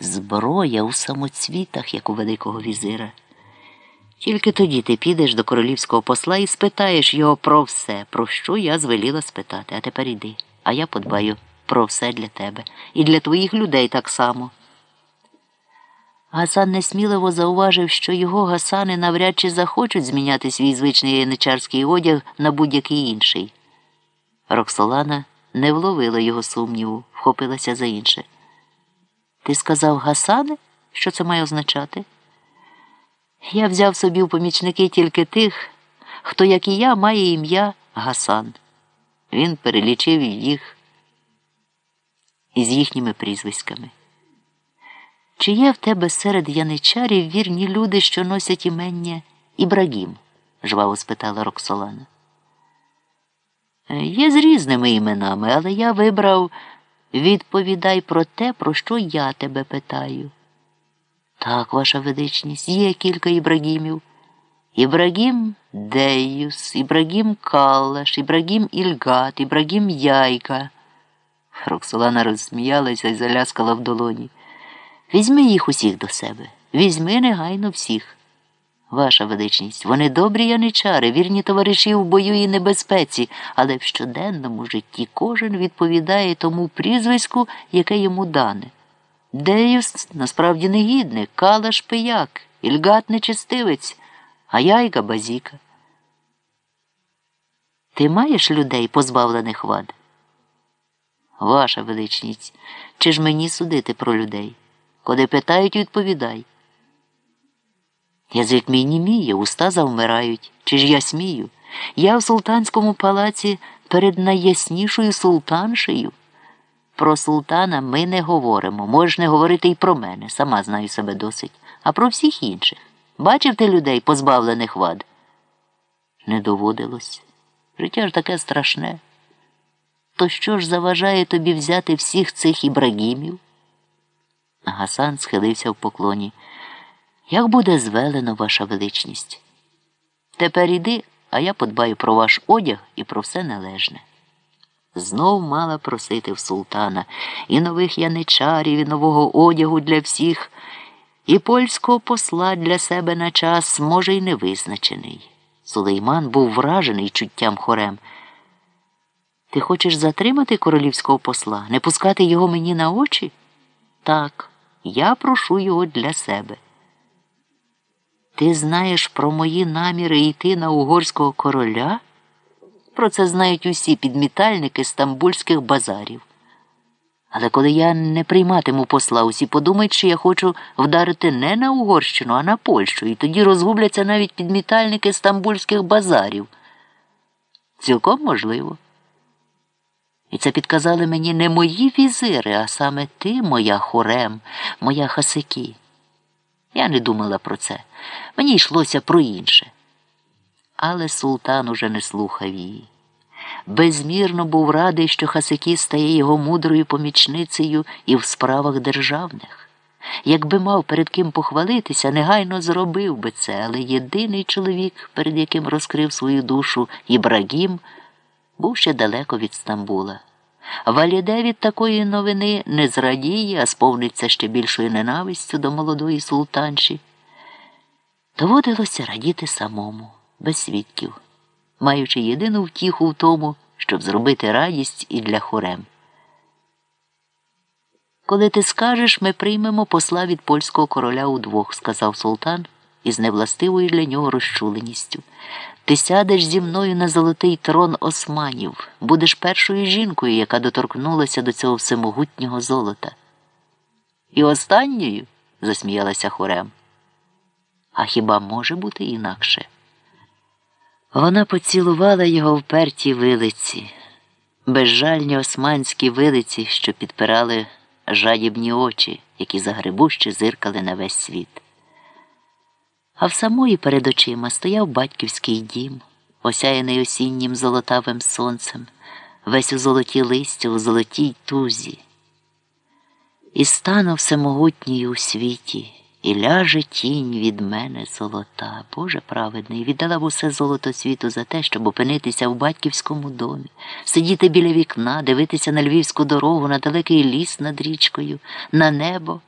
зброя у самоцвітах, як у Великого візира. Тільки тоді ти підеш до королівського посла і спитаєш його про все, про що я звеліла спитати. А тепер іди, а я подбаю про все для тебе і для твоїх людей так само. Гасан несміливо зауважив, що його гасани навряд чи захочуть зміняти свій звичний яничарський одяг на будь-який інший. Роксолана не вловила його сумніву, вхопилася за інше. Ти сказав Гасане? Що це має означати? Я взяв собі в помічники тільки тих, хто, як і я, має ім'я Гасан. Він перелічив їх із їхніми прізвиськами. Чи є в тебе серед яничарів вірні люди, що носять імення Ібрагім? жваво спитала Роксолана. Є з різними іменами, але я вибрав відповідай про те, про що я тебе питаю. Так, ваша величність, є кілька Ібрагімів. Ібрагім Деюс, Ібрагім Каллаш, Ібрагім Ільгат, Ібрагім Яйка. Роксолана розсміялася і заляскала в долоні. Візьми їх усіх до себе, візьми негайно всіх. Ваша величність, вони добрі яничари, вірні товариші в бою і небезпеці, але в щоденному житті кожен відповідає тому прізвиську, яке йому дане. Деюс насправді негідник, калаш пияк, ільгат нечистивець, а яйка базіка. Ти маєш людей, позбавлених вад? Ваша величність, чи ж мені судити про людей? Коли питають, відповідай. Язик мій німіє, уста завмирають. Чи ж я смію? Я в султанському палаці перед найяснішою султаншею. Про султана ми не говоримо. Можеш не говорити і про мене, сама знаю себе досить, а про всіх інших. Бачив ти людей, позбавлених вад? Не доводилось. Життя ж таке страшне. То що ж заважає тобі взяти всіх цих ібрагімів? Гасан схилився в поклоні. Як буде звелено, ваша величність? Тепер іди, а я подбаю про ваш одяг і про все належне. Знов мала просити в султана і нових яничарів, і нового одягу для всіх, і польського посла для себе на час, може, й невизначений. Сулейман був вражений чуттям хорем. Ти хочеш затримати королівського посла, не пускати його мені на очі? Так, я прошу його для себе. Ти знаєш про мої наміри йти на угорського короля? Про це знають усі підмітальники стамбульських базарів. Але коли я не прийматиму посла, усі подумають, що я хочу вдарити не на Угорщину, а на Польщу, і тоді розгубляться навіть підмітальники стамбульських базарів. Цілком можливо. І це підказали мені не мої візири, а саме ти, моя хорем, моя хасики. Я не думала про це. Мені йшлося про інше. Але султан уже не слухав її. Безмірно був радий, що Хасики стає його мудрою помічницею і в справах державних. Якби мав перед ким похвалитися, негайно зробив би це, але єдиний чоловік, перед яким розкрив свою душу Ібрагім, був ще далеко від Стамбула. Валіде від такої новини не зрадіє, а сповниться ще більшою ненавистю до молодої султанші. Доводилося радіти самому, без свідків, маючи єдину втіху в тому, щоб зробити радість і для хорем. Коли ти скажеш, ми приймемо посла від польського короля удвох, сказав султан із невластивою для нього розчуленістю. Ти сядеш зі мною на золотий трон османів, будеш першою жінкою, яка доторкнулася до цього всемогутнього золота. І останньою, засміялася хорем. А хіба може бути інакше? Вона поцілувала його вперті вилиці, безжальні османські вилиці, що підпирали жадібні очі, які загребуще зиркали на весь світ. А в самої перед очима стояв батьківський дім, осяяний осіннім золотавим сонцем, весь у золотій листя, у золотій тузі. І стану всемогутній у світі, і ляже тінь від мене золота, Боже праведний, віддала б усе золото світу за те, щоб опинитися в батьківському домі, сидіти біля вікна, дивитися на львівську дорогу, на далекий ліс над річкою, на небо.